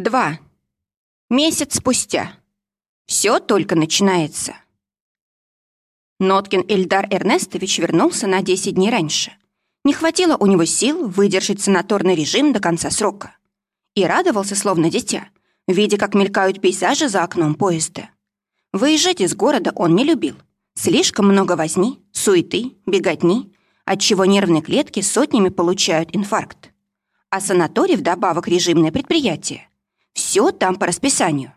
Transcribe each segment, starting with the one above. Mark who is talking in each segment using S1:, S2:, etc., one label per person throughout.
S1: Два. Месяц спустя. Все только начинается. Ноткин Эльдар Эрнестович вернулся на 10 дней раньше. Не хватило у него сил выдержать санаторный режим до конца срока. И радовался, словно дитя, видя, как мелькают пейзажи за окном поезда. Выезжать из города он не любил. Слишком много возни, суеты, беготни, отчего нервные клетки сотнями получают инфаркт. А санаторий вдобавок режимное предприятие. Все там по расписанию.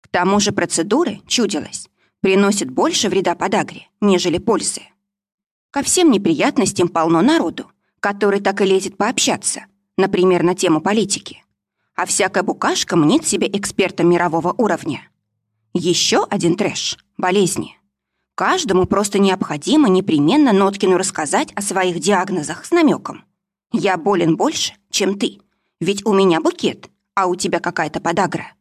S1: К тому же процедуры, чудилось, приносят больше вреда подагре, нежели пользы. Ко всем неприятностям полно народу, который так и лезет пообщаться, например, на тему политики. А всякая букашка мнит себя экспертом мирового уровня. Еще один трэш – болезни. Каждому просто необходимо непременно Ноткину рассказать о своих диагнозах с намеком. «Я болен больше, чем ты, ведь у меня букет, а у тебя какая-то подагра».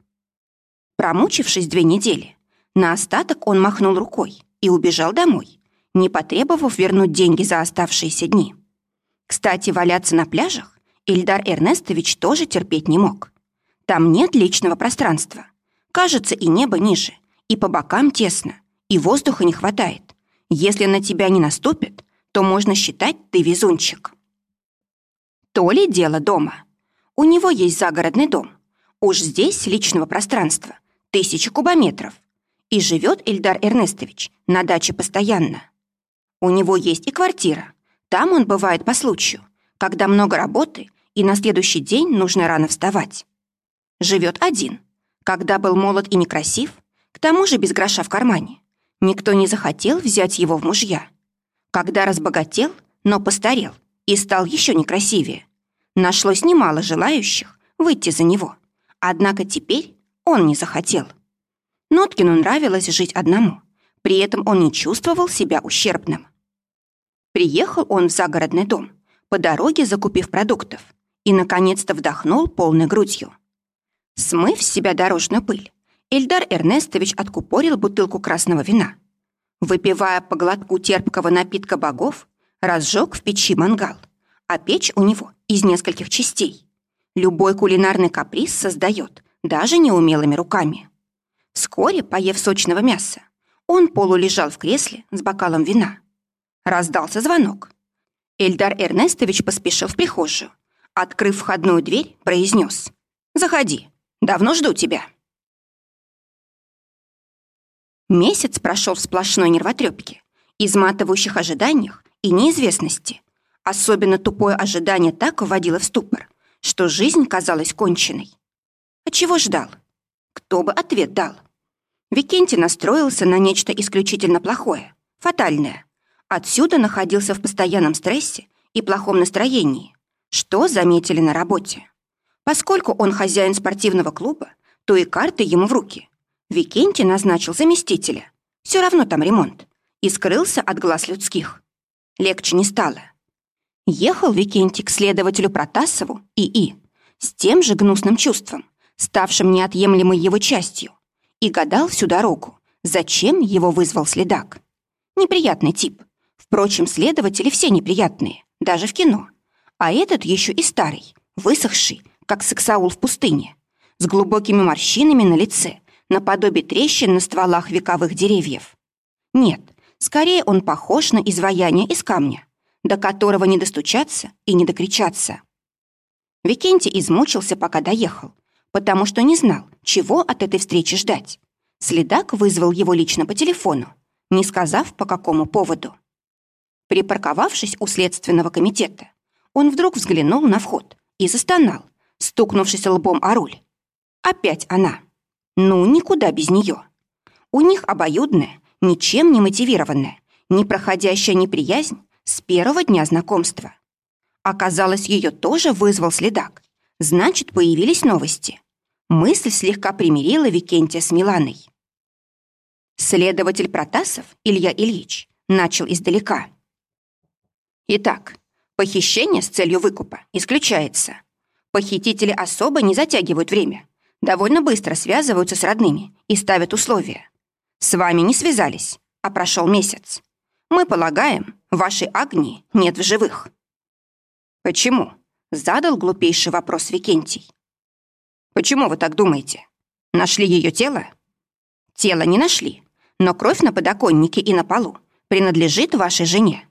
S1: Промучившись две недели, на остаток он махнул рукой и убежал домой, не потребовав вернуть деньги за оставшиеся дни. Кстати, валяться на пляжах Ильдар Эрнестович тоже терпеть не мог. Там нет личного пространства. Кажется, и небо ниже, и по бокам тесно, и воздуха не хватает. Если на тебя не наступят, то можно считать ты везунчик. То ли дело дома. У него есть загородный дом. Уж здесь личного пространства тысяча кубометров. И живет Ильдар Эрнестович на даче постоянно. У него есть и квартира. Там он бывает по случаю, когда много работы и на следующий день нужно рано вставать. Живет один. Когда был молод и некрасив, к тому же без гроша в кармане, Никто не захотел взять его в мужья. Когда разбогател, но постарел и стал еще некрасивее, нашлось немало желающих выйти за него. Однако теперь он не захотел. Ноткину нравилось жить одному, при этом он не чувствовал себя ущербным. Приехал он в загородный дом, по дороге закупив продуктов, и, наконец-то, вдохнул полной грудью. Смыв с себя дорожную пыль, Эльдар Эрнестович откупорил бутылку красного вина. Выпивая по глотку терпкого напитка богов, разжег в печи мангал, а печь у него из нескольких частей. Любой кулинарный каприз создает, даже неумелыми руками. Вскоре, поев сочного мяса, он полулежал в кресле с бокалом вина. Раздался звонок. Эльдар Эрнестович поспешил в прихожую. Открыв входную дверь, произнес «Заходи, давно жду тебя». Месяц прошел в сплошной нервотрепке, изматывающих ожиданиях и неизвестности. Особенно тупое ожидание так вводило в ступор, что жизнь казалась конченной. А чего ждал? Кто бы ответ дал? Викентий настроился на нечто исключительно плохое, фатальное. Отсюда находился в постоянном стрессе и плохом настроении, что заметили на работе. Поскольку он хозяин спортивного клуба, то и карты ему в руки. Викентий назначил заместителя. Все равно там ремонт. И скрылся от глаз людских. Легче не стало. Ехал Викентий к следователю Протасову и с тем же гнусным чувством, ставшим неотъемлемой его частью, и гадал всю дорогу, зачем его вызвал следак. Неприятный тип. Впрочем, следователи все неприятные, даже в кино. А этот еще и старый, высохший, как сексаул в пустыне, с глубокими морщинами на лице наподобие трещин на стволах вековых деревьев. Нет, скорее он похож на изваяние из камня, до которого не достучаться и не докричаться. Викентий измучился, пока доехал, потому что не знал, чего от этой встречи ждать. Следак вызвал его лично по телефону, не сказав, по какому поводу. Припарковавшись у следственного комитета, он вдруг взглянул на вход и застонал, стукнувшись лбом о руль. Опять она. Ну, никуда без нее. У них обоюдная, ничем не мотивированная, непроходящая неприязнь с первого дня знакомства. Оказалось, ее тоже вызвал следак. Значит, появились новости. Мысль слегка примирила Викентия с Миланой. Следователь Протасов Илья Ильич начал издалека. Итак, похищение с целью выкупа исключается. Похитители особо не затягивают время, довольно быстро связываются с родными и ставят условия. С вами не связались, а прошел месяц. Мы полагаем, вашей Агнии нет в живых. Почему? Задал глупейший вопрос Викентий. Почему вы так думаете? Нашли ее тело? Тело не нашли, но кровь на подоконнике и на полу принадлежит вашей жене.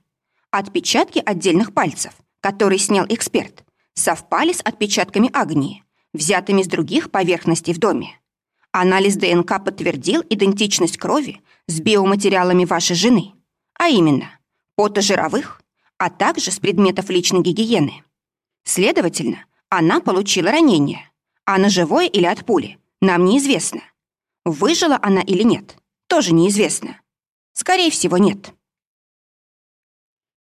S1: Отпечатки отдельных пальцев, которые снял эксперт, совпали с отпечатками Агнии, взятыми с других поверхностей в доме. Анализ ДНК подтвердил идентичность крови с биоматериалами вашей жены, а именно потожировых, а также с предметов личной гигиены. Следовательно, она получила ранение, а ножевое или от пули нам неизвестно. Выжила она или нет, тоже неизвестно. Скорее всего, нет.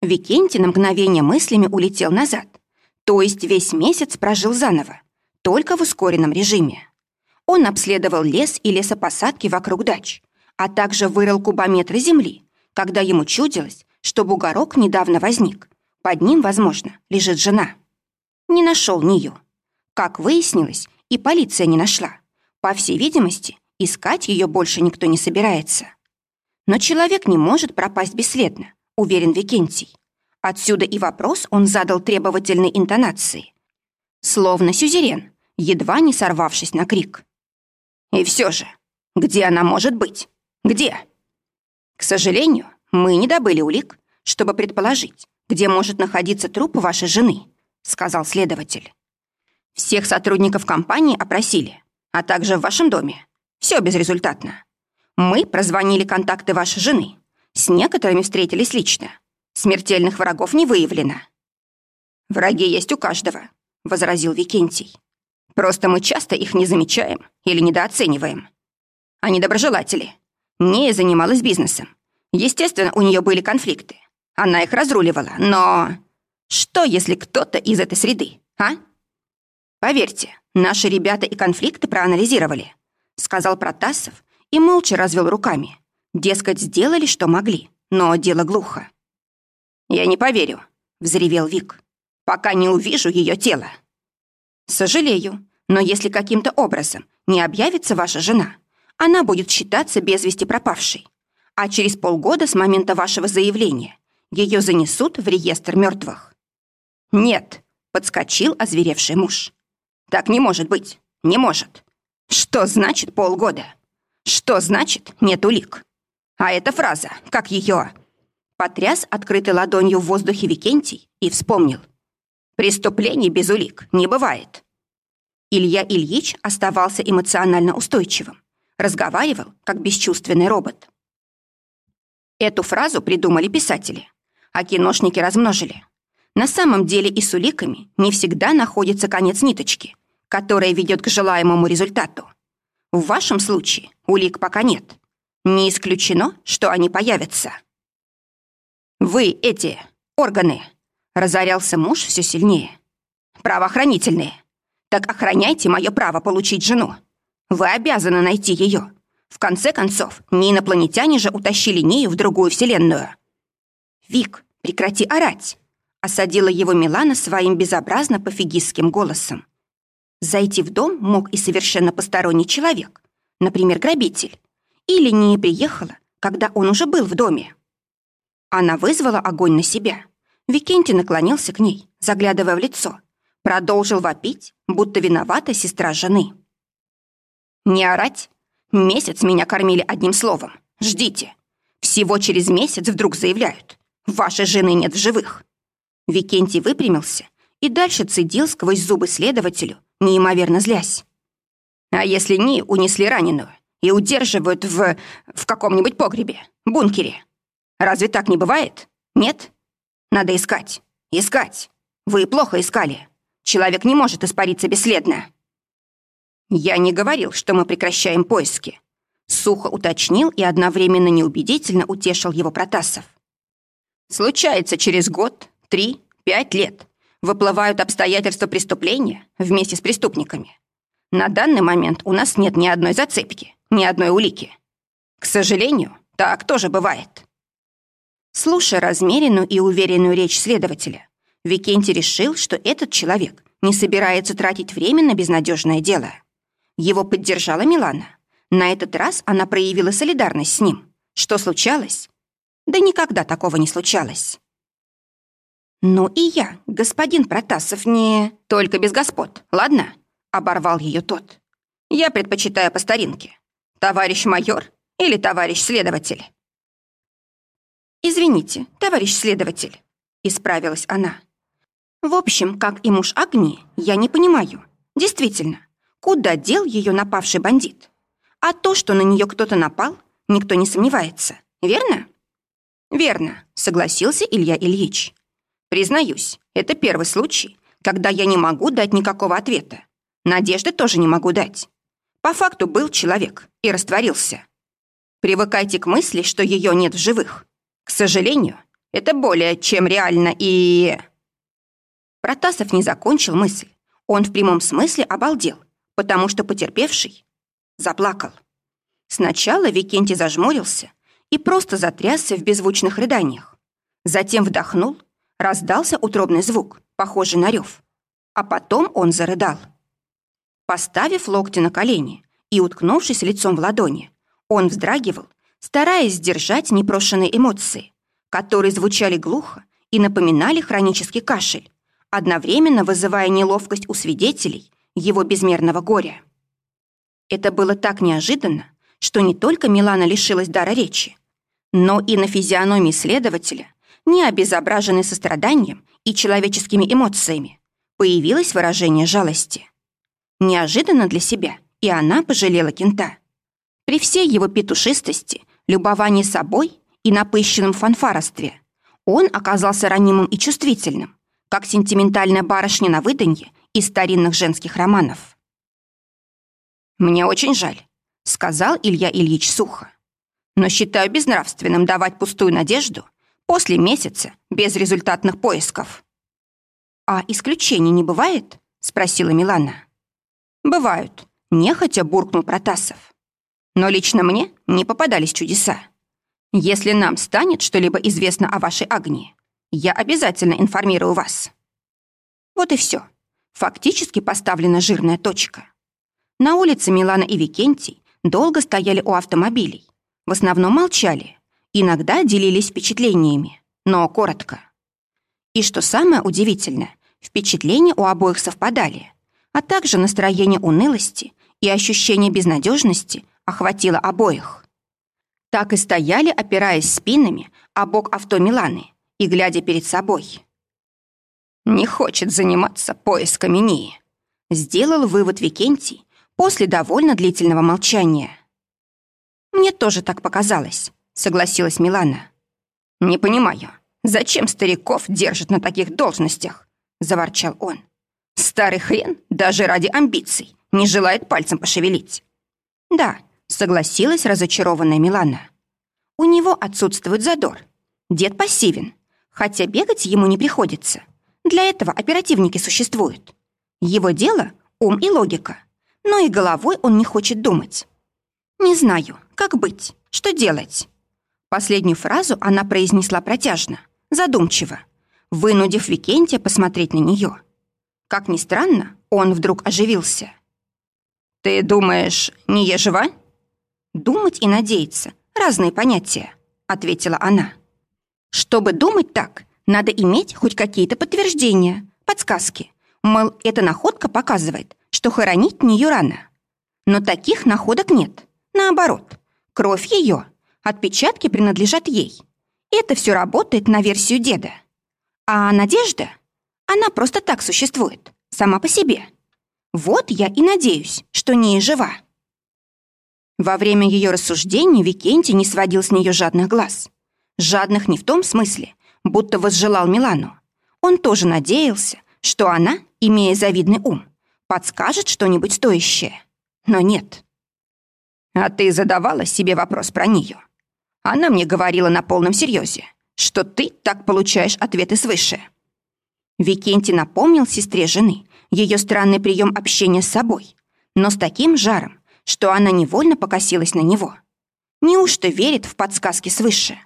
S1: Викентий на мгновение мыслями улетел назад, то есть весь месяц прожил заново, только в ускоренном режиме. Он обследовал лес и лесопосадки вокруг дач, а также вырыл кубометры земли, когда ему чудилось, что бугорок недавно возник. Под ним, возможно, лежит жена. Не нашел Нию. Как выяснилось, и полиция не нашла. По всей видимости, искать ее больше никто не собирается. Но человек не может пропасть бесследно, уверен Викентий. Отсюда и вопрос он задал требовательной интонации. Словно сюзерен, едва не сорвавшись на крик. «И все же, где она может быть? Где?» «К сожалению, мы не добыли улик, чтобы предположить, где может находиться труп вашей жены», сказал следователь. «Всех сотрудников компании опросили, а также в вашем доме. Все безрезультатно. Мы прозвонили контакты вашей жены. С некоторыми встретились лично. Смертельных врагов не выявлено». «Враги есть у каждого», — возразил Викентий. «Просто мы часто их не замечаем или недооцениваем. Они доброжелатели. Нея занималась бизнесом, Естественно, у нее были конфликты. Она их разруливала, но... Что, если кто-то из этой среды, а? Поверьте, наши ребята и конфликты проанализировали, сказал Протасов и молча развел руками. Дескать, сделали, что могли, но дело глухо. «Я не поверю», — взревел Вик, «пока не увижу ее тело». «Сожалею, но если каким-то образом не объявится ваша жена, она будет считаться без вести пропавшей а через полгода с момента вашего заявления ее занесут в реестр мертвых. Нет, подскочил озверевший муж. Так не может быть, не может. Что значит полгода? Что значит нет улик? А эта фраза, как ее? Потряс открытой ладонью в воздухе Викентий и вспомнил. Преступлений без улик не бывает. Илья Ильич оставался эмоционально устойчивым, разговаривал, как бесчувственный робот. Эту фразу придумали писатели, а киношники размножили. На самом деле и с уликами не всегда находится конец ниточки, которая ведет к желаемому результату. В вашем случае улик пока нет. Не исключено, что они появятся. «Вы эти органы!» — разорялся муж все сильнее. «Правоохранительные! Так охраняйте мое право получить жену. Вы обязаны найти ее. В конце концов, не инопланетяне же утащили Нею в другую вселенную. «Вик, прекрати орать!» — осадила его Милана своим безобразно пофигистским голосом. Зайти в дом мог и совершенно посторонний человек, например, грабитель, или не приехала, когда он уже был в доме. Она вызвала огонь на себя. Викентий наклонился к ней, заглядывая в лицо, продолжил вопить, будто виновата сестра жены. «Не орать, Месяц меня кормили одним словом. Ждите. Всего через месяц вдруг заявляют. Вашей жены нет в живых. Викентий выпрямился и дальше цедил сквозь зубы следователю, неимоверно злясь. А если не унесли раненую и удерживают в... в каком-нибудь погребе, бункере? Разве так не бывает? Нет? Надо искать. Искать. Вы плохо искали. Человек не может испариться бесследно. «Я не говорил, что мы прекращаем поиски», — сухо уточнил и одновременно неубедительно утешил его Протасов. «Случается через год, три, пять лет. Выплывают обстоятельства преступления вместе с преступниками. На данный момент у нас нет ни одной зацепки, ни одной улики. К сожалению, так тоже бывает». Слушая размеренную и уверенную речь следователя, Викентий решил, что этот человек не собирается тратить время на безнадежное дело. Его поддержала Милана. На этот раз она проявила солидарность с ним. Что случалось? Да никогда такого не случалось. «Ну и я, господин Протасов, не... Только без господ, ладно?» оборвал ее тот. «Я предпочитаю по старинке. Товарищ майор или товарищ следователь?» «Извините, товарищ следователь», — исправилась она. «В общем, как и муж Агнии, я не понимаю. Действительно, куда дел ее напавший бандит? А то, что на нее кто-то напал, никто не сомневается, верно?» «Верно», — согласился Илья Ильич. «Признаюсь, это первый случай, когда я не могу дать никакого ответа. Надежды тоже не могу дать. По факту был человек и растворился. Привыкайте к мысли, что ее нет в живых. К сожалению, это более чем реально и...» Протасов не закончил мысль. Он в прямом смысле обалдел, потому что потерпевший заплакал. Сначала Викентий зажмурился и просто затрясся в беззвучных рыданиях. Затем вдохнул, раздался утробный звук, похожий на рев. А потом он зарыдал. Поставив локти на колени и уткнувшись лицом в ладони, он вздрагивал, стараясь сдержать непрошенные эмоции, которые звучали глухо и напоминали хронический кашель, одновременно вызывая неловкость у свидетелей его безмерного горя. Это было так неожиданно, что не только Милана лишилась дара речи, но и на физиономии следователя, не обезображенной состраданием и человеческими эмоциями, появилось выражение жалости. Неожиданно для себя и она пожалела кента. При всей его петушистости, любовании собой и напыщенном фанфаровстве он оказался ранимым и чувствительным, как сентиментальная барышня на выданье из старинных женских романов. «Мне очень жаль», — сказал Илья Ильич сухо. «Но считаю безнравственным давать пустую надежду после месяца безрезультатных поисков». «А исключений не бывает?» — спросила Милана. «Бывают», — нехотя буркнул Протасов. «Но лично мне не попадались чудеса. Если нам станет что-либо известно о вашей Агнии, я обязательно информирую вас». Вот и все. Фактически поставлена жирная точка. На улице Милана и Викентий долго стояли у автомобилей. В основном молчали. Иногда делились впечатлениями, но коротко. И что самое удивительное, впечатления у обоих совпадали, а также настроение унылости и ощущение безнадежности охватило обоих. Так и стояли, опираясь спинами о бок авто Миланы и глядя перед собой. «Не хочет заниматься поисками Нии», — сделал вывод Викентий, после довольно длительного молчания. «Мне тоже так показалось», — согласилась Милана. «Не понимаю, зачем стариков держат на таких должностях?» — заворчал он. «Старый хрен даже ради амбиций не желает пальцем пошевелить». «Да», — согласилась разочарованная Милана. «У него отсутствует задор. Дед пассивен, хотя бегать ему не приходится. Для этого оперативники существуют. Его дело — ум и логика но и головой он не хочет думать. «Не знаю, как быть, что делать?» Последнюю фразу она произнесла протяжно, задумчиво, вынудив Викентия посмотреть на нее. Как ни странно, он вдруг оживился. «Ты думаешь, не я жива?» «Думать и надеяться — разные понятия», — ответила она. «Чтобы думать так, надо иметь хоть какие-то подтверждения, подсказки. Мол, эта находка показывает, что хоронить нее рано. Но таких находок нет. Наоборот, кровь ее, отпечатки принадлежат ей. Это все работает на версию деда. А Надежда, она просто так существует, сама по себе. Вот я и надеюсь, что не жива. Во время ее рассуждений Викентий не сводил с нее жадных глаз. Жадных не в том смысле, будто возжелал Милану. Он тоже надеялся, что она, имея завидный ум, подскажет что-нибудь стоящее. Но нет. А ты задавала себе вопрос про нее? Она мне говорила на полном серьезе, что ты так получаешь ответы свыше. Викентий напомнил сестре жены ее странный прием общения с собой, но с таким жаром, что она невольно покосилась на него. Неужто верит в подсказки свыше?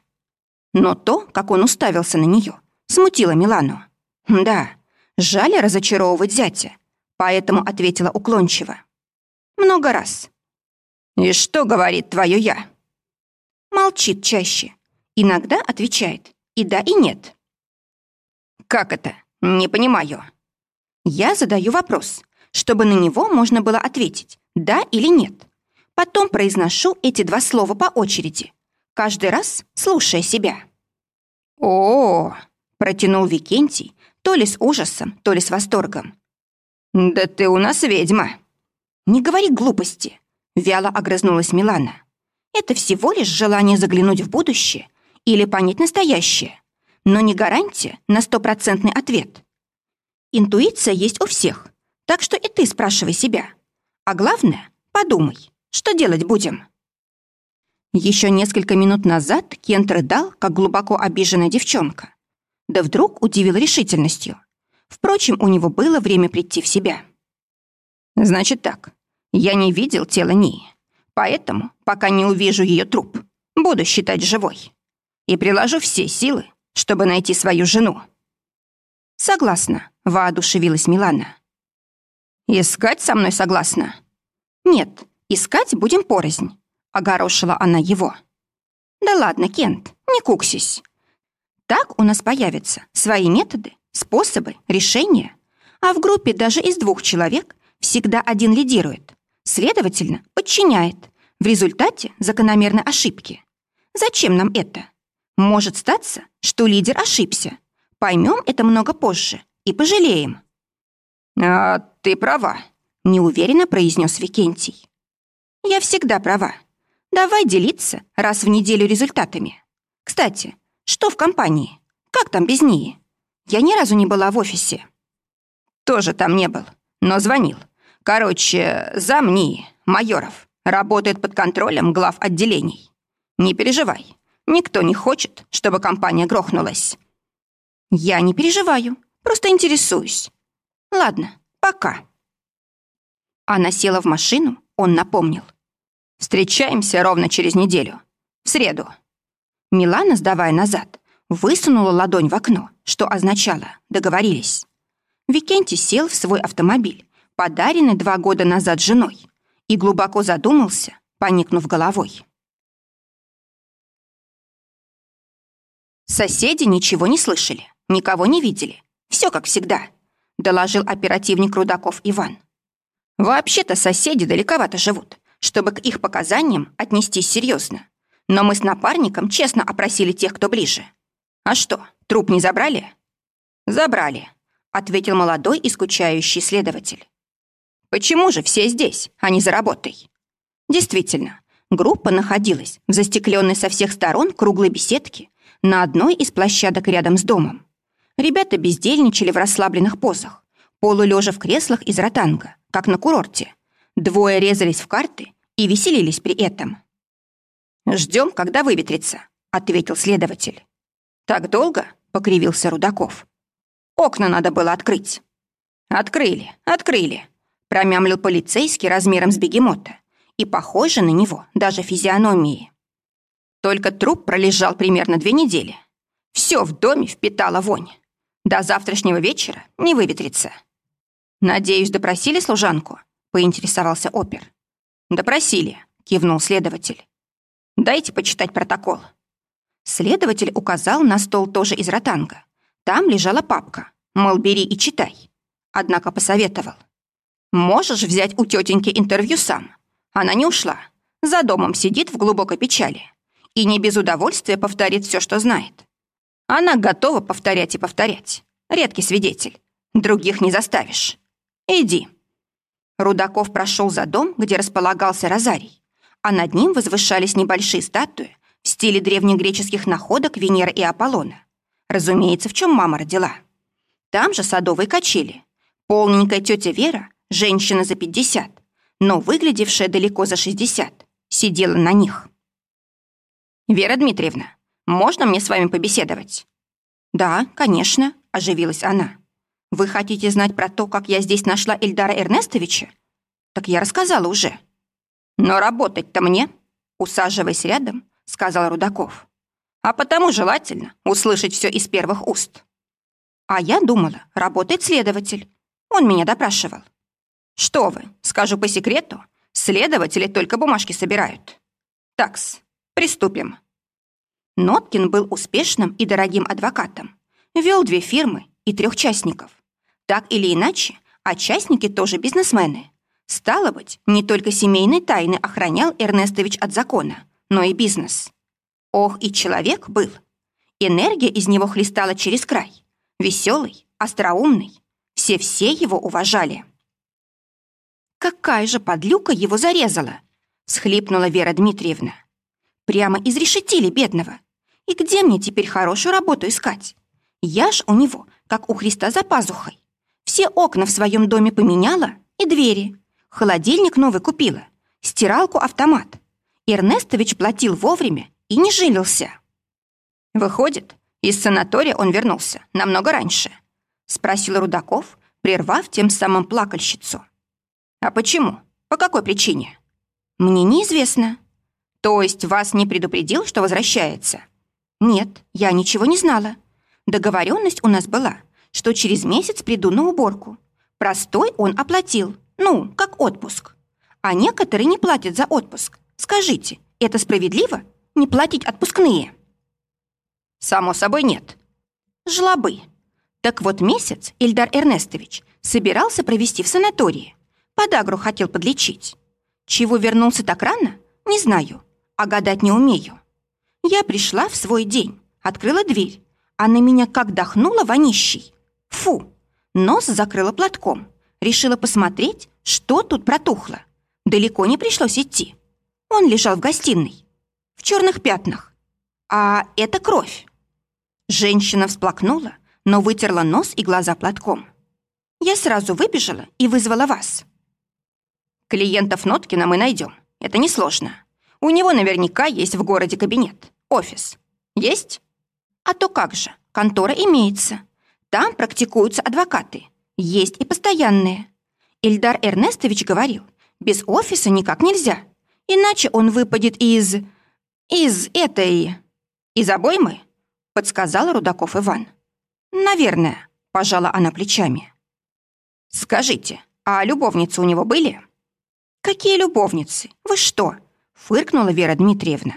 S1: Но то, как он уставился на нее, смутило Милану. Да, жаль разочаровывать зятя, поэтому ответила уклончиво. «Много раз». «И что говорит твое «я»?» Молчит чаще. Иногда отвечает и да, и нет. «Как это? Не понимаю». Я задаю вопрос, чтобы на него можно было ответить «да» или «нет». Потом произношу эти два слова по очереди, каждый раз слушая себя. «О!», протянул Викентий, то ли с ужасом, то ли с восторгом. «Да ты у нас ведьма!» «Не говори глупости!» — вяло огрызнулась Милана. «Это всего лишь желание заглянуть в будущее или понять настоящее, но не гарантия на стопроцентный ответ. Интуиция есть у всех, так что и ты спрашивай себя. А главное, подумай, что делать будем?» Еще несколько минут назад Кент рыдал, как глубоко обиженная девчонка. Да вдруг удивил решительностью. Впрочем, у него было время прийти в себя. «Значит так, я не видел тела Нии, поэтому, пока не увижу ее труп, буду считать живой. И приложу все силы, чтобы найти свою жену». «Согласна», — воодушевилась Милана. «Искать со мной согласна?» «Нет, искать будем порознь», — огорошила она его. «Да ладно, Кент, не куксись. Так у нас появятся свои методы, способы, решения. А в группе даже из двух человек всегда один лидирует, следовательно, подчиняет. В результате закономерны ошибки. Зачем нам это? Может статься, что лидер ошибся. Поймем это много позже и пожалеем. «А ты права», — неуверенно произнес Викентий. «Я всегда права. Давай делиться раз в неделю результатами. Кстати, что в компании? Как там без нее? Я ни разу не была в офисе. Тоже там не был, но звонил. Короче, зам НИИ, Майоров, работает под контролем глав отделений. Не переживай, никто не хочет, чтобы компания грохнулась. Я не переживаю, просто интересуюсь. Ладно, пока. Она села в машину, он напомнил. Встречаемся ровно через неделю. В среду. Милана, сдавая назад, высунула ладонь в окно, что означало «договорились». Викентий сел в свой автомобиль, подаренный два года назад женой, и глубоко задумался, поникнув головой. Соседи ничего не слышали, никого не видели. Все как всегда, доложил оперативник Рудаков Иван. Вообще-то соседи далековато живут, чтобы к их показаниям отнестись серьезно. Но мы с напарником честно опросили тех, кто ближе. А что, труп не забрали? Забрали, ответил молодой и скучающий следователь. Почему же все здесь, а не за работой? Действительно, группа находилась в застекленной со всех сторон круглой беседке на одной из площадок рядом с домом. Ребята бездельничали в расслабленных позах, полулежа в креслах из ротанга, как на курорте. Двое резались в карты и веселились при этом. «Ждем, когда выветрится», — ответил следователь. «Так долго?» — покривился Рудаков. «Окна надо было открыть». «Открыли, открыли», — промямлил полицейский размером с бегемота и похожий на него даже физиономией. Только труп пролежал примерно две недели. Все в доме впитало вонь. До завтрашнего вечера не выветрится. «Надеюсь, допросили служанку?» — поинтересовался опер. «Допросили», — кивнул следователь. Дайте почитать протокол». Следователь указал на стол тоже из ротанга. Там лежала папка. Мол, бери и читай. Однако посоветовал. «Можешь взять у тетеньки интервью сам. Она не ушла. За домом сидит в глубокой печали. И не без удовольствия повторит все, что знает. Она готова повторять и повторять. Редкий свидетель. Других не заставишь. Иди». Рудаков прошел за дом, где располагался розарий а над ним возвышались небольшие статуи в стиле древнегреческих находок Венеры и Аполлона. Разумеется, в чем мама родила. Там же садовые качели. Полненькая тетя Вера, женщина за 50, но выглядевшая далеко за 60, сидела на них. «Вера Дмитриевна, можно мне с вами побеседовать?» «Да, конечно», — оживилась она. «Вы хотите знать про то, как я здесь нашла Эльдара Эрнестовича?» «Так я рассказала уже». «Но работать-то мне», усаживаясь рядом, сказал Рудаков. «А потому желательно услышать все из первых уст». А я думала, работает следователь. Он меня допрашивал. «Что вы, скажу по секрету, следователи только бумажки собирают». «Такс, приступим». Ноткин был успешным и дорогим адвокатом. Вел две фирмы и трех частников. Так или иначе, а частники тоже бизнесмены. Стало быть, не только семейные тайны охранял Эрнестович от закона, но и бизнес. Ох, и человек был. Энергия из него хлестала через край. Веселый, остроумный. Все-все его уважали. «Какая же подлюка его зарезала!» — схлипнула Вера Дмитриевна. «Прямо изрешетили бедного. И где мне теперь хорошую работу искать? Я ж у него, как у Христа за пазухой. Все окна в своем доме поменяла и двери. Холодильник новый купила, стиралку-автомат. Эрнестович платил вовремя и не жилился. Выходит, из санатория он вернулся намного раньше, спросил Рудаков, прервав тем самым плакальщицу. А почему? По какой причине? Мне неизвестно. То есть вас не предупредил, что возвращается? Нет, я ничего не знала. Договоренность у нас была, что через месяц приду на уборку. Простой он оплатил, ну, как отпуск. А некоторые не платят за отпуск. Скажите, это справедливо? Не платить отпускные? Само собой нет. Жлобы. Так вот месяц Ильдар Эрнестович собирался провести в санатории. Подагру хотел подлечить. Чего вернулся так рано, не знаю, а гадать не умею. Я пришла в свой день, открыла дверь, а на меня как дохнуло вонищей. Фу! Нос закрыла платком. Решила посмотреть, что тут протухло. Далеко не пришлось идти. Он лежал в гостиной. В черных пятнах. А это кровь. Женщина всплакнула, но вытерла нос и глаза платком. Я сразу выбежала и вызвала вас. Клиентов Ноткина мы найдем. Это несложно. У него наверняка есть в городе кабинет, офис. Есть? А то как же, контора имеется. Там практикуются адвокаты. Есть и постоянные. Ильдар Эрнестович говорил, без офиса никак нельзя. Иначе он выпадет из... из этой... из обоймы, подсказал Рудаков Иван. Наверное, пожала она плечами. Скажите, а любовницы у него были? «Какие любовницы? Вы что?» — фыркнула Вера Дмитриевна.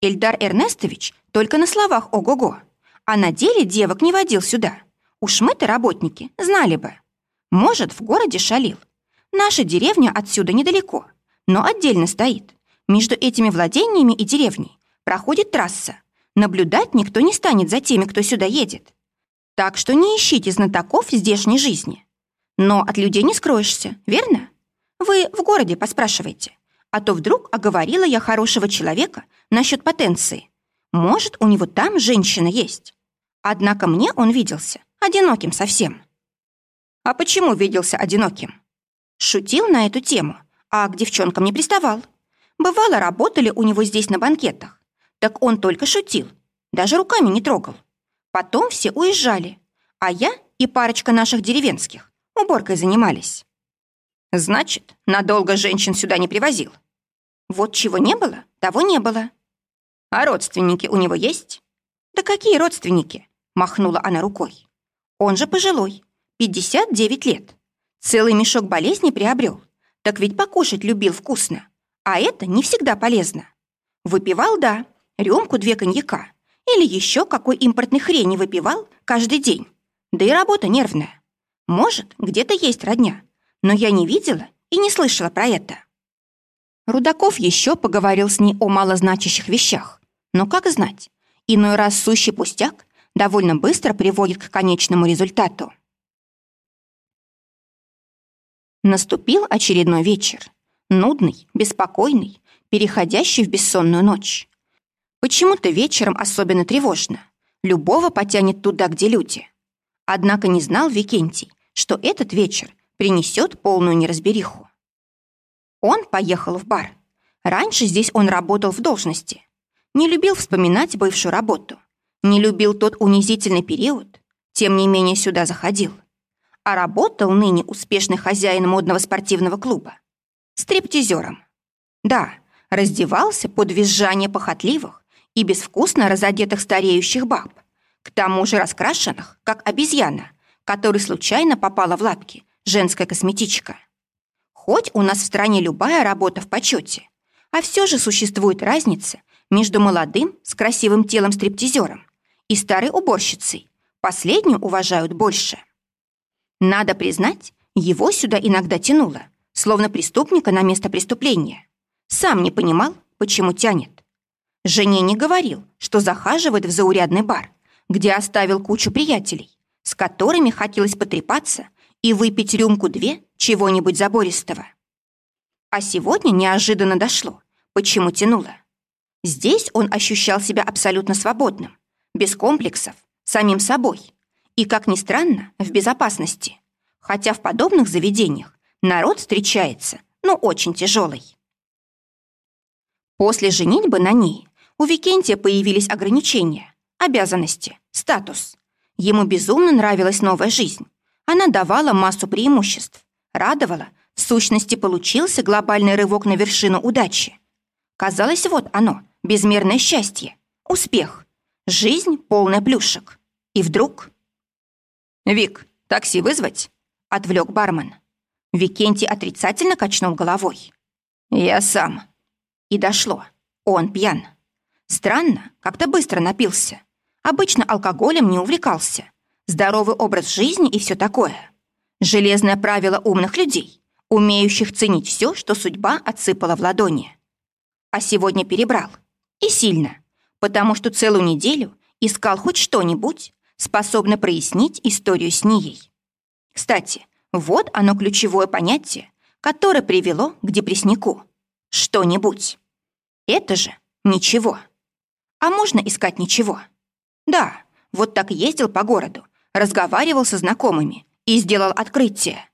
S1: Эльдар Эрнестович только на словах ого-го, а на деле девок не водил сюда. Уж мы-то, работники, знали бы. Может, в городе шалил. Наша деревня отсюда недалеко, но отдельно стоит. Между этими владениями и деревней проходит трасса. Наблюдать никто не станет за теми, кто сюда едет. Так что не ищите знатоков здешней жизни. Но от людей не скроешься, верно? Вы в городе поспрашивайте. А то вдруг оговорила я хорошего человека насчет потенции. Может, у него там женщина есть. Однако мне он виделся одиноким совсем. А почему виделся одиноким? Шутил на эту тему, а к девчонкам не приставал. Бывало, работали у него здесь на банкетах. Так он только шутил, даже руками не трогал. Потом все уезжали, а я и парочка наших деревенских уборкой занимались. Значит, надолго женщин сюда не привозил. Вот чего не было, того не было. А родственники у него есть? Да какие родственники? Махнула она рукой. Он же пожилой, 59 лет. Целый мешок болезней приобрел. Так ведь покушать любил вкусно. А это не всегда полезно. Выпивал, да, рюмку две коньяка. Или еще какой импортной хрени выпивал каждый день. Да и работа нервная. Может, где-то есть родня, но я не видела и не слышала про это. Рудаков еще поговорил с ней о малозначащих вещах. Но как знать, иной раз сущий пустяк довольно быстро приводит к конечному результату. Наступил очередной вечер. Нудный, беспокойный, переходящий в бессонную ночь. Почему-то вечером особенно тревожно. Любого потянет туда, где люди. Однако не знал Викентий, что этот вечер принесет полную неразбериху. Он поехал в бар. Раньше здесь он работал в должности. Не любил вспоминать бывшую работу. Не любил тот унизительный период. Тем не менее сюда заходил. А работал ныне успешный хозяин модного спортивного клуба. Стриптизером. Да, раздевался под визжание похотливых и безвкусно разодетых стареющих баб. К тому же раскрашенных, как обезьяна, которая случайно попала в лапки женская косметичка. Хоть у нас в стране любая работа в почете, а все же существует разница между молодым с красивым телом стриптизером и старой уборщицей. Последнюю уважают больше. Надо признать, Его сюда иногда тянуло, словно преступника на место преступления. Сам не понимал, почему тянет. Жене не говорил, что захаживает в заурядный бар, где оставил кучу приятелей, с которыми хотелось потрепаться и выпить рюмку-две чего-нибудь забористого. А сегодня неожиданно дошло, почему тянуло. Здесь он ощущал себя абсолютно свободным, без комплексов, самим собой и, как ни странно, в безопасности. Хотя в подобных заведениях народ встречается, но очень тяжелый. После женитьбы на ней у Викентия появились ограничения, обязанности, статус. Ему безумно нравилась новая жизнь. Она давала массу преимуществ, радовала, в сущности получился глобальный рывок на вершину удачи. Казалось, вот оно, безмерное счастье, успех, жизнь полная плюшек. И вдруг... «Вик, такси вызвать?» — отвлек бармен. Викентий отрицательно качнул головой. «Я сам». И дошло. Он пьян. Странно, как-то быстро напился. Обычно алкоголем не увлекался. Здоровый образ жизни и все такое. Железное правило умных людей, умеющих ценить все, что судьба отсыпала в ладони. А сегодня перебрал. И сильно. Потому что целую неделю искал хоть что-нибудь, способное прояснить историю с Нией. Кстати, вот оно ключевое понятие, которое привело к депресснику. Что-нибудь. Это же ничего. А можно искать ничего? Да, вот так ездил по городу, разговаривал со знакомыми и сделал открытие.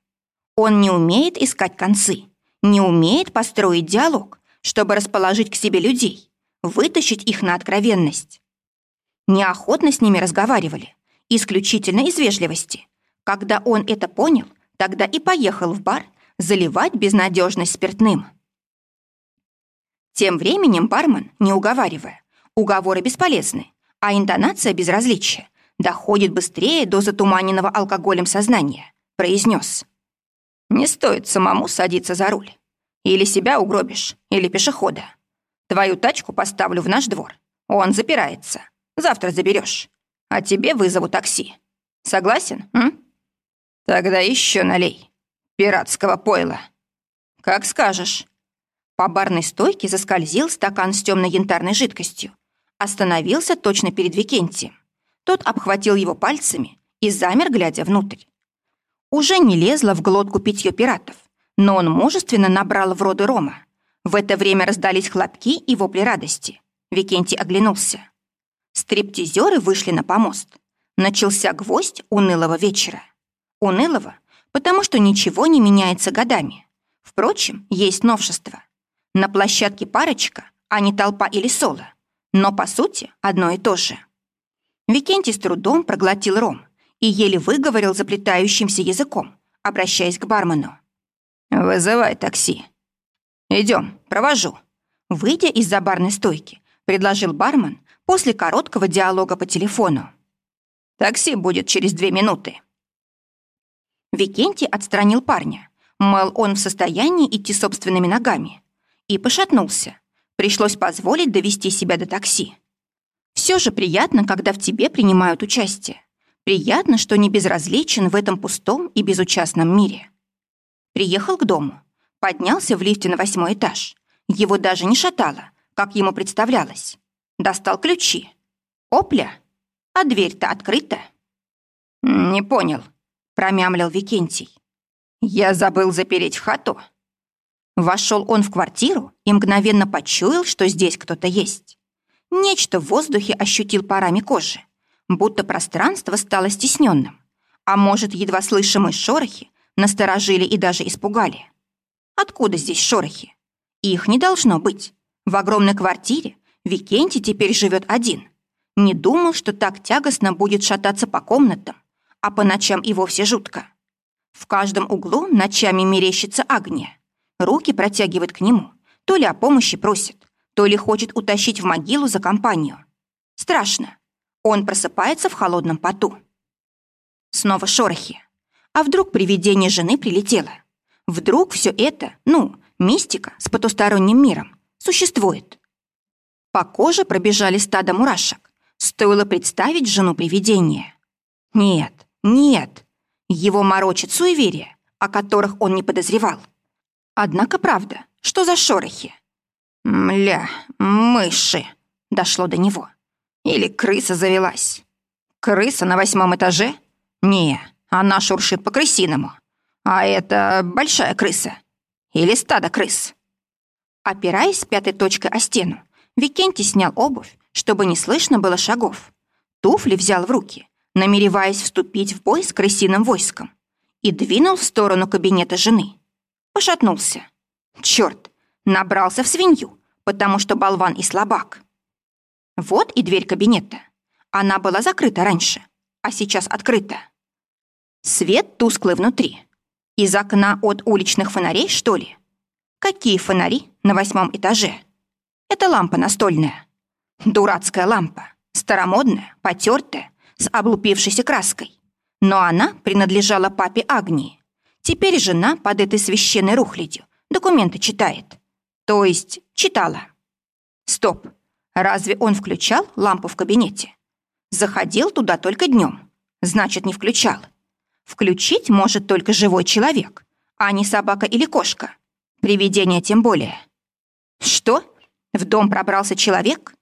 S1: Он не умеет искать концы, не умеет построить диалог, чтобы расположить к себе людей, вытащить их на откровенность. Неохотно с ними разговаривали, исключительно из вежливости. Когда он это понял, тогда и поехал в бар заливать безнадежность спиртным. Тем временем бармен, не уговаривая, уговоры бесполезны, а интонация безразличия доходит быстрее до затуманенного алкоголем сознания, произнес. «Не стоит самому садиться за руль. Или себя угробишь, или пешехода. Твою тачку поставлю в наш двор. Он запирается. Завтра заберешь. А тебе вызову такси. Согласен, м? Тогда еще налей. Пиратского пойла. Как скажешь. По барной стойке заскользил стакан с темной янтарной жидкостью. Остановился точно перед Викентием. Тот обхватил его пальцами и замер, глядя внутрь. Уже не лезло в глотку питье пиратов, но он мужественно набрал в роды рома. В это время раздались хлопки и вопли радости. Викентий оглянулся. Стриптизеры вышли на помост. Начался гвоздь унылого вечера. Унылого, потому что ничего не меняется годами. Впрочем, есть новшество. На площадке парочка, а не толпа или соло. Но, по сути, одно и то же. Викентий с трудом проглотил ром и еле выговорил заплетающимся языком, обращаясь к бармену. «Вызывай такси». «Идем, провожу». Выйдя из-за барной стойки, предложил бармен после короткого диалога по телефону. «Такси будет через две минуты». Викентий отстранил парня. Мол, он в состоянии идти собственными ногами и пошатнулся. Пришлось позволить довести себя до такси. Все же приятно, когда в тебе принимают участие. Приятно, что не безразличен в этом пустом и безучастном мире. Приехал к дому. Поднялся в лифте на восьмой этаж. Его даже не шатало, как ему представлялось. Достал ключи. Опля! А дверь-то открыта. «Не понял», — промямлил Викентий. «Я забыл запереть хату?» Вошел он в квартиру и мгновенно почуял, что здесь кто-то есть. Нечто в воздухе ощутил парами кожи, будто пространство стало стесненным, а может, едва слышимые шорохи насторожили и даже испугали. Откуда здесь шорохи? Их не должно быть. В огромной квартире Викентий теперь живет один. Не думал, что так тягостно будет шататься по комнатам, а по ночам и вовсе жутко. В каждом углу ночами мерещится огня. Руки протягивает к нему. То ли о помощи просит, то ли хочет утащить в могилу за компанию. Страшно. Он просыпается в холодном поту. Снова шорохи. А вдруг привидение жены прилетело? Вдруг все это, ну, мистика с потусторонним миром, существует? По коже пробежали стадо мурашек. Стоило представить жену привидения. Нет, нет. Его морочит суеверие, о которых он не подозревал. Однако правда, что за шорохи? «Мля, мыши!» — дошло до него. «Или крыса завелась?» «Крыса на восьмом этаже?» «Не, она шуршит по крысиному. А это большая крыса. Или стадо крыс?» Опираясь пятой точкой о стену, Викентий снял обувь, чтобы не слышно было шагов. Туфли взял в руки, намереваясь вступить в бой с крысиным войском, и двинул в сторону кабинета жены. Пошатнулся. Черт, набрался в свинью, потому что болван и слабак. Вот и дверь кабинета. Она была закрыта раньше, а сейчас открыта. Свет тусклый внутри. Из окна от уличных фонарей, что ли? Какие фонари на восьмом этаже? Это лампа настольная. Дурацкая лампа. Старомодная, потертая, с облупившейся краской. Но она принадлежала папе Агнии. Теперь жена под этой священной рухлядью документы читает. То есть читала. Стоп. Разве он включал лампу в кабинете? Заходил туда только днем. Значит, не включал. Включить может только живой человек, а не собака или кошка. Привидение тем более. Что? В дом пробрался человек?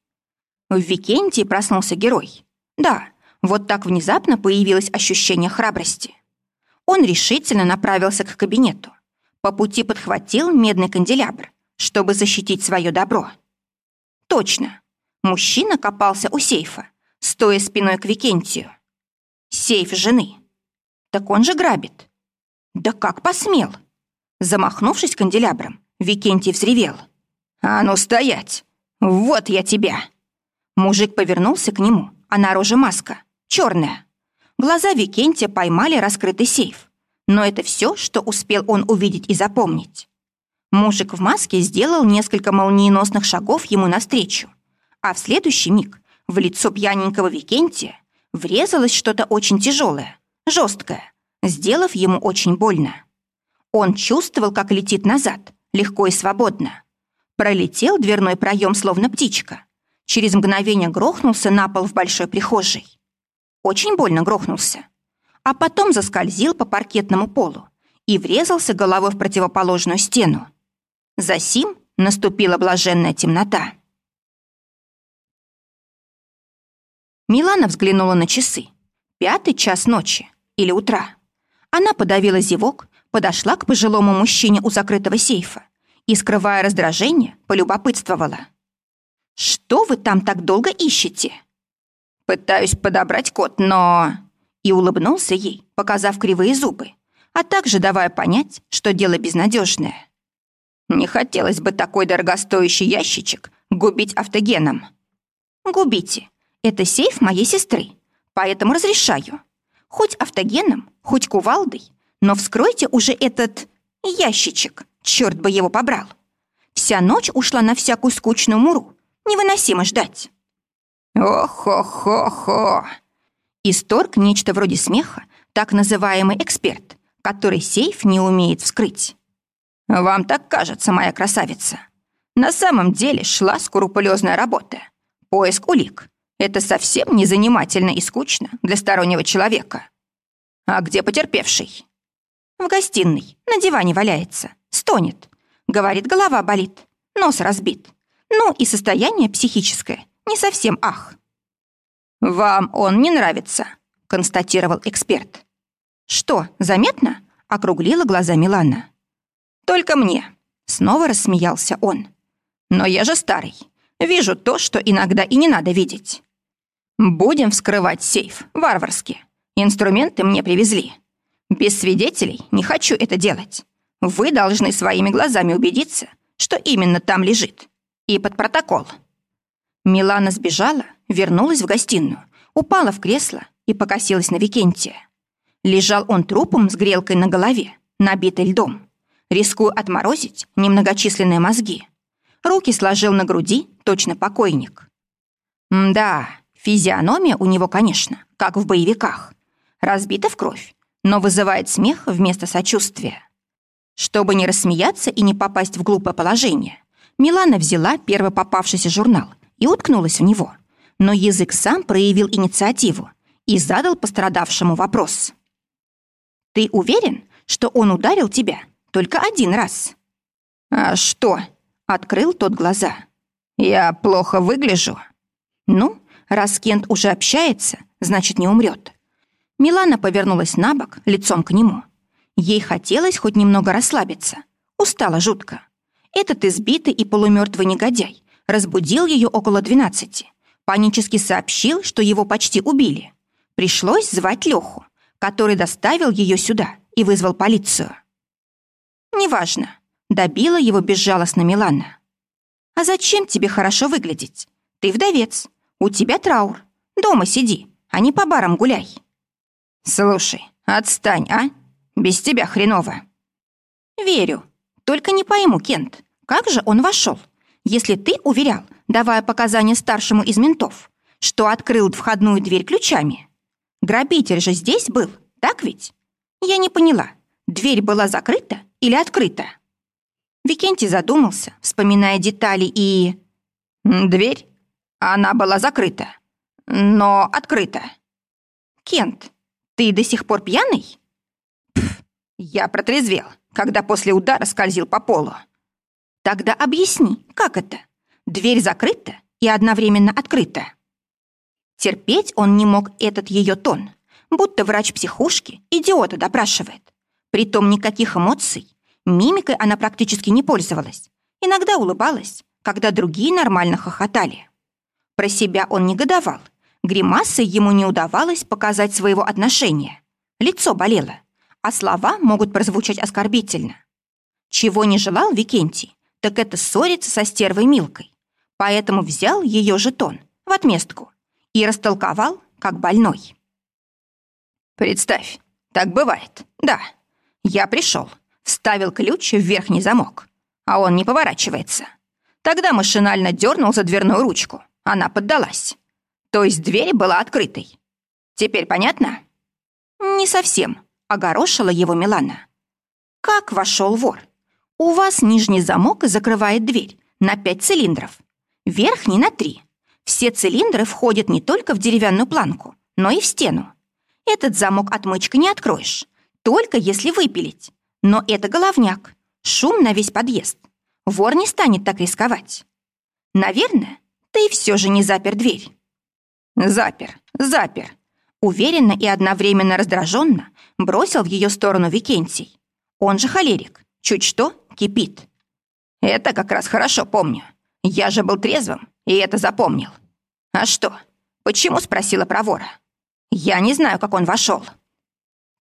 S1: В Викентии проснулся герой. Да, вот так внезапно появилось ощущение храбрости. Он решительно направился к кабинету. По пути подхватил медный канделябр, чтобы защитить свое добро. Точно. Мужчина копался у сейфа, стоя спиной к Викентию. Сейф жены. Так он же грабит. Да как посмел? Замахнувшись канделябром, Викентий взревел. «А ну стоять! Вот я тебя!» Мужик повернулся к нему, а на роже маска, черная. Глаза Викентия поймали раскрытый сейф. Но это все, что успел он увидеть и запомнить. Мужик в маске сделал несколько молниеносных шагов ему навстречу, а в следующий миг в лицо пьяненького Викентия врезалось что-то очень тяжелое, жесткое, сделав ему очень больно. Он чувствовал, как летит назад, легко и свободно. Пролетел дверной проем, словно птичка. Через мгновение грохнулся на пол в большой прихожей. Очень больно грохнулся. А потом заскользил по паркетному полу и врезался головой в противоположную стену. За сим наступила блаженная темнота. Милана взглянула на часы. Пятый час ночи или утра. Она подавила зевок, подошла к пожилому мужчине у закрытого сейфа и, скрывая раздражение, полюбопытствовала. «Что вы там так долго ищете?» «Пытаюсь подобрать код, но...» И улыбнулся ей, показав кривые зубы, а также давая понять, что дело безнадежное. «Не хотелось бы такой дорогостоящий ящичек губить автогеном». «Губите. Это сейф моей сестры, поэтому разрешаю. Хоть автогеном, хоть кувалдой, но вскройте уже этот ящичек, черт бы его побрал. Вся ночь ушла на всякую скучную муру. Невыносимо ждать. Ох-хо-хо-хо. Исторг нечто вроде смеха, так называемый эксперт, который сейф не умеет вскрыть. Вам так кажется, моя красавица. На самом деле шла скрупулезная работа. Поиск улик. Это совсем не занимательно и скучно для стороннего человека. А где потерпевший? В гостиной, на диване валяется, стонет. Говорит, голова болит, нос разбит. Ну и состояние психическое не совсем ах. «Вам он не нравится», — констатировал эксперт. «Что, заметно?» — округлила глаза Милана. «Только мне», — снова рассмеялся он. «Но я же старый. Вижу то, что иногда и не надо видеть. Будем вскрывать сейф, варварски. Инструменты мне привезли. Без свидетелей не хочу это делать. Вы должны своими глазами убедиться, что именно там лежит. И под протокол. Милана сбежала, вернулась в гостиную, упала в кресло и покосилась на Викентия. Лежал он трупом с грелкой на голове, набитой льдом. Рискуя отморозить немногочисленные мозги. Руки сложил на груди, точно покойник. Да, физиономия у него, конечно, как в боевиках. Разбита в кровь, но вызывает смех вместо сочувствия. Чтобы не рассмеяться и не попасть в глупое положение, Милана взяла первый попавшийся журнал и уткнулась в него. Но язык сам проявил инициативу и задал пострадавшему вопрос. «Ты уверен, что он ударил тебя только один раз».
S2: «А что?» — открыл тот глаза. «Я плохо выгляжу?»
S1: «Ну, раз Кент уже общается, значит, не умрет. Милана повернулась на бок, лицом к нему. Ей хотелось хоть немного расслабиться. Устала жутко. Этот избитый и полумертвый негодяй разбудил ее около двенадцати. Панически сообщил, что его почти убили. Пришлось звать Леху, который доставил ее сюда и вызвал полицию. «Неважно», — добила его безжалостно Милана. «А зачем тебе хорошо выглядеть? Ты вдовец, у тебя траур. Дома сиди, а не по барам гуляй».
S2: «Слушай, отстань, а? Без тебя хреново».
S1: «Верю. Только не пойму, Кент, как же он вошел, если ты уверял, давая показания старшему из ментов, что открыл входную дверь ключами? Грабитель же здесь был, так ведь? Я не поняла, дверь была закрыта или открыта?» Викентий задумался, вспоминая детали и...
S2: «Дверь? Она была закрыта, но открыта».
S1: «Кент, ты до сих пор пьяный?»
S2: Пф, я протрезвел, когда после удара скользил по полу.
S1: Тогда объясни, как это? Дверь закрыта и одновременно открыта. Терпеть он не мог этот ее тон, будто врач психушки идиота допрашивает. Притом никаких эмоций, мимикой она практически не пользовалась. Иногда улыбалась, когда другие нормально хохотали. Про себя он негодовал — Гримасой ему не удавалось показать своего отношения. Лицо болело, а слова могут прозвучать оскорбительно. Чего не желал Викентий, так это ссориться со стервой Милкой. Поэтому взял ее жетон в отместку и растолковал, как больной.
S2: «Представь, так бывает, да. Я пришел, вставил ключ в верхний замок, а он не поворачивается. Тогда машинально дернул за дверную ручку. Она поддалась. То есть дверь была открытой. Теперь понятно?
S1: Не совсем, огорошила его Милана. Как вошел вор? У вас нижний замок закрывает дверь на пять цилиндров, верхний на три. Все цилиндры входят не только в деревянную планку, но и в стену. Этот замок отмычкой не откроешь, только если выпилить. Но это головняк, шум на весь подъезд. Вор не станет так рисковать. Наверное, ты все же не запер дверь.
S2: «Запер, запер!»
S1: Уверенно и одновременно раздраженно бросил в ее сторону Викентий. Он же холерик. Чуть что, кипит.
S2: «Это как раз хорошо помню. Я же был трезвым и это запомнил. А что? Почему спросила про вора? Я не знаю, как он вошел.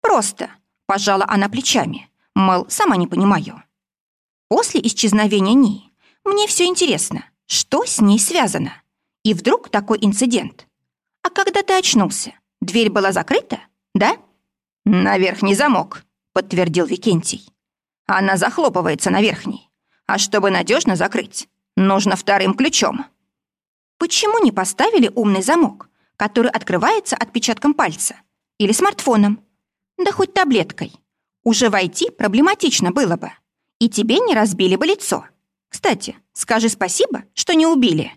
S1: Просто, пожала она плечами, мол, сама не понимаю. После исчезновения Нии мне все интересно, что с ней связано. И вдруг такой инцидент. А когда ты очнулся, дверь была закрыта, да?
S2: На верхний замок, подтвердил Викентий. Она захлопывается на верхний. А чтобы надежно закрыть, нужно вторым ключом.
S1: Почему не поставили умный замок, который открывается отпечатком пальца? Или смартфоном? Да хоть таблеткой. Уже войти проблематично было бы. И тебе не разбили бы лицо. Кстати, скажи спасибо, что не убили.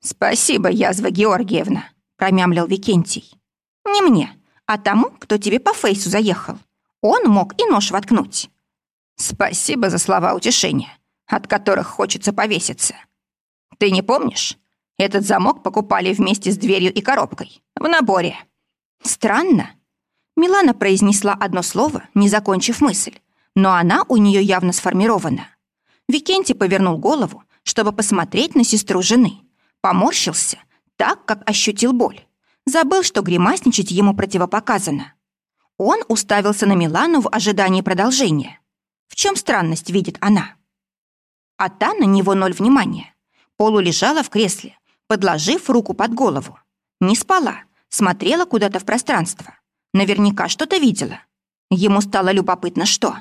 S2: Спасибо, язва Георгиевна
S1: промямлил Викентий. «Не мне, а тому, кто тебе по фейсу заехал. Он мог и нож воткнуть».
S2: «Спасибо за слова утешения, от которых хочется повеситься. Ты не помнишь? Этот замок покупали вместе с дверью и коробкой, в наборе».
S1: «Странно». Милана произнесла одно слово, не закончив мысль, но она у нее явно сформирована. Викентий повернул голову, чтобы посмотреть на сестру жены. Поморщился — так, как ощутил боль. Забыл, что гримасничать ему противопоказано. Он уставился на Милану в ожидании продолжения. В чем странность видит она? А та на него ноль внимания. Полу лежала в кресле, подложив руку под голову. Не спала, смотрела куда-то в пространство. Наверняка что-то видела. Ему стало любопытно, что.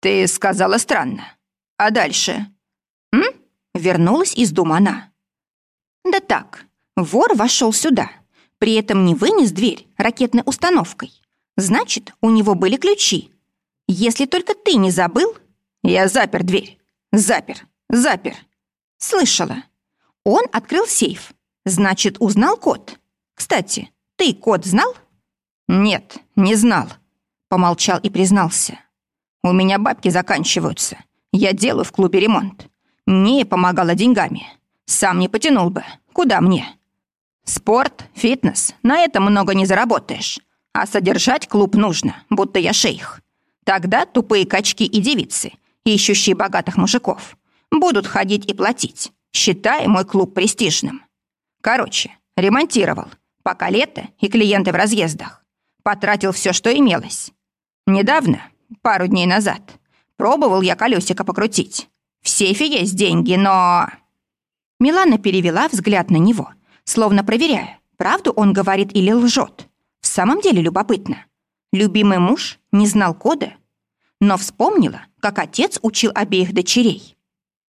S2: «Ты сказала странно. А дальше?»
S1: «М?» Вернулась из дома она. Да так, вор вошел сюда, при этом не вынес дверь ракетной установкой. Значит, у него были ключи. Если только ты не забыл...
S2: Я запер дверь. Запер. Запер.
S1: Слышала. Он открыл сейф. Значит, узнал код. Кстати, ты код знал?
S2: Нет, не знал. Помолчал и признался. «У меня бабки заканчиваются. Я делаю в клубе ремонт. Не помогала деньгами. Сам не потянул бы. Куда мне? Спорт, фитнес. На это много не заработаешь. А содержать клуб нужно, будто я шейх. Тогда тупые качки и девицы, ищущие богатых мужиков, будут ходить и платить, считая мой клуб престижным. Короче, ремонтировал, пока лето и клиенты в разъездах. Потратил все, что имелось. Недавно, пару дней назад, пробовал я колесико покрутить. В сейфе есть деньги, но... Милана перевела взгляд на него, словно проверяя, правду он говорит или лжет. В самом деле любопытно. Любимый муж не знал кода, но вспомнила, как отец учил обеих дочерей.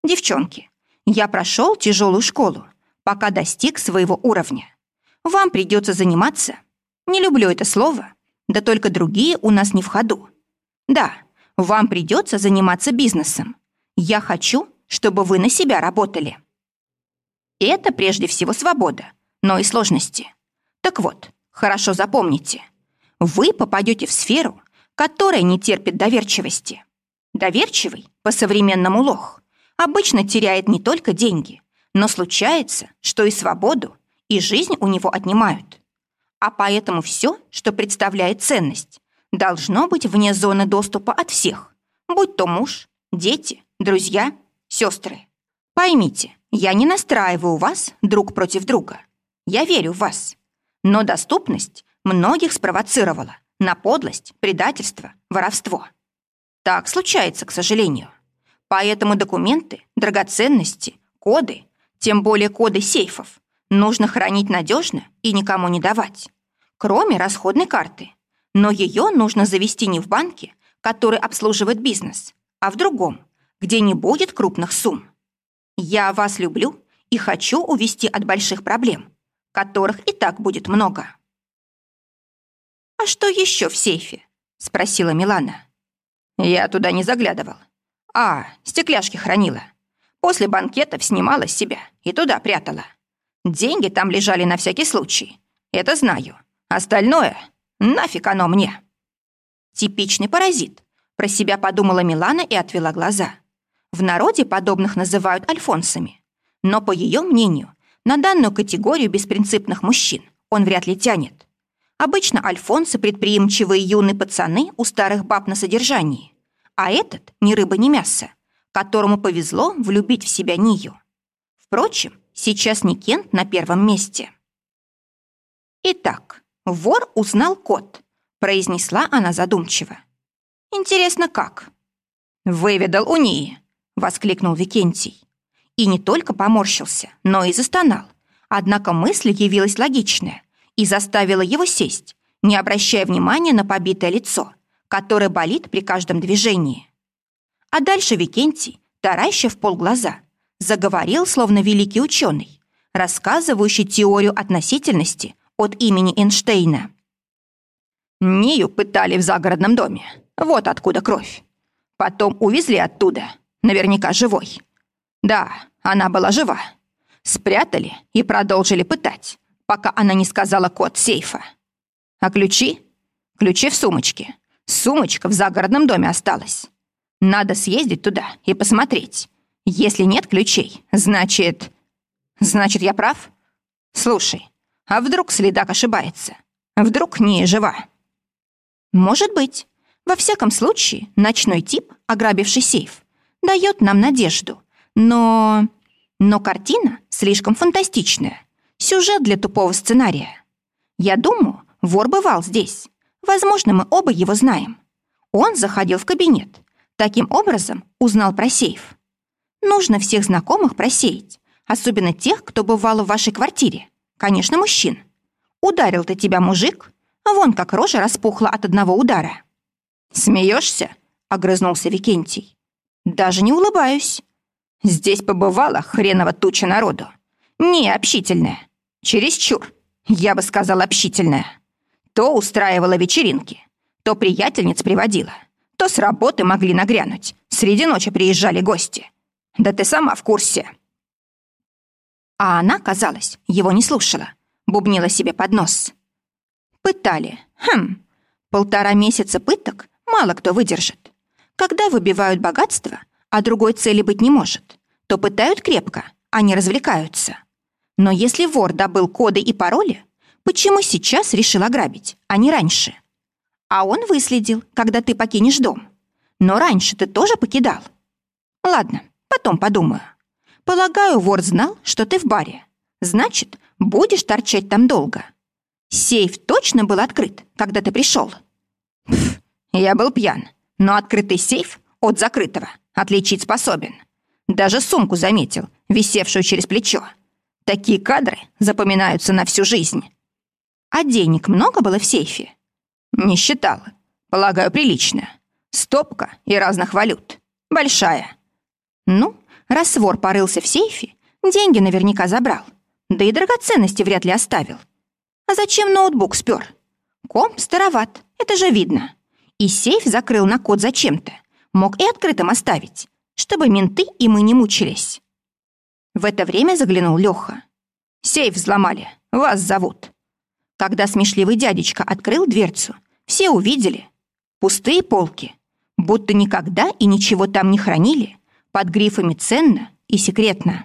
S2: «Девчонки, я прошел тяжелую школу, пока достиг своего уровня. Вам придется заниматься. Не люблю это слово, да только другие у нас не в ходу. Да, вам придется заниматься бизнесом. Я хочу, чтобы вы на себя работали». Это прежде всего свобода, но и сложности. Так вот, хорошо запомните. Вы попадете в сферу, которая не терпит доверчивости. Доверчивый, по-современному лох, обычно теряет не только деньги, но случается, что и свободу, и жизнь у него отнимают. А поэтому все, что представляет ценность, должно быть вне зоны доступа от всех, будь то муж, дети, друзья, сестры. Поймите, я не настраиваю вас друг против друга. Я верю в вас. Но доступность многих спровоцировала на подлость, предательство, воровство. Так случается, к сожалению. Поэтому документы, драгоценности, коды, тем более коды сейфов, нужно хранить надежно и никому не давать. Кроме расходной карты. Но ее нужно завести не в банке, который обслуживает бизнес, а в другом, где не будет крупных сумм. Я вас люблю и хочу увести от больших проблем, которых и так будет много. «А что еще в сейфе?» — спросила Милана. «Я туда не заглядывал. А, стекляшки хранила. После банкетов снимала с себя и туда прятала. Деньги там лежали на всякий случай. Это знаю. Остальное нафиг оно мне». «Типичный паразит», — про себя подумала Милана и отвела глаза. В народе подобных называют альфонсами. Но, по ее мнению, на данную категорию беспринципных мужчин он вряд ли тянет. Обычно альфонсы – предприимчивые юные пацаны у старых баб на содержании. А этот – ни рыба, ни мясо, которому повезло влюбить в себя Нию. Впрочем, сейчас не Кент на первом месте. «Итак, вор узнал код», – произнесла она задумчиво. «Интересно, как?» «Выведал у Нии», воскликнул Викентий. И не только поморщился, но и застонал. Однако мысль явилась логичная и заставила его сесть, не обращая внимания на побитое лицо, которое болит при каждом движении. А дальше Викентий, таращив полглаза, заговорил, словно великий ученый, рассказывающий теорию относительности от имени Эйнштейна. Нию пытали в загородном доме. Вот откуда кровь. Потом увезли оттуда, Наверняка живой. Да, она была жива. Спрятали и продолжили пытать, пока она не сказала код сейфа. А ключи? Ключи в сумочке. Сумочка в загородном доме осталась. Надо съездить туда и посмотреть. Если нет ключей, значит... Значит, я прав? Слушай, а вдруг следак ошибается? Вдруг не жива? Может быть. Во всяком случае, ночной тип, ограбивший сейф, дает нам надежду. Но... Но картина слишком фантастичная. Сюжет для тупого сценария. Я думаю, вор бывал здесь. Возможно, мы оба его знаем. Он заходил в кабинет. Таким образом узнал про сейф. Нужно всех знакомых просеять, особенно тех, кто бывал в вашей квартире. Конечно, мужчин. Ударил-то тебя мужик, а вон как рожа распухла от одного удара. «Смеешься?» — огрызнулся Викентий. Даже не улыбаюсь. Здесь побывала хреново туча народу. Не общительная. Чересчур. Я бы сказала общительная. То устраивала вечеринки, то приятельниц приводила, то с работы могли нагрянуть. Среди ночи приезжали гости. Да ты сама в курсе. А она, казалось, его не слушала. Бубнила себе под нос. Пытали. Хм.
S1: Полтора месяца пыток мало кто выдержит. Когда выбивают богатство, а другой цели быть не может, то пытают крепко, а не развлекаются. Но если вор добыл коды и пароли, почему сейчас решил ограбить, а не раньше? А он выследил, когда ты покинешь дом. Но раньше ты тоже покидал. Ладно, потом подумаю. Полагаю, вор знал, что ты в баре. Значит, будешь торчать там долго. Сейф точно был открыт, когда ты пришел.
S2: Пф, я был пьян, но открытый сейф от закрытого отличить способен. Даже сумку заметил, висевшую через плечо. Такие кадры запоминаются на всю жизнь.
S1: А денег много было в сейфе?
S2: Не считал. Полагаю, прилично. Стопка и разных валют. Большая.
S1: Ну, раз вор порылся в сейфе, деньги наверняка забрал. Да и драгоценности вряд ли оставил. А зачем ноутбук спер? Комп староват, это же видно. И сейф закрыл на код зачем-то. Мог и открытым оставить, чтобы менты и мы не мучились. В это время заглянул Лёха.
S2: «Сейф взломали. Вас зовут».
S1: Когда смешливый дядечка открыл дверцу, все увидели. Пустые полки. Будто никогда и ничего там не хранили. Под грифами «ценно» и «секретно».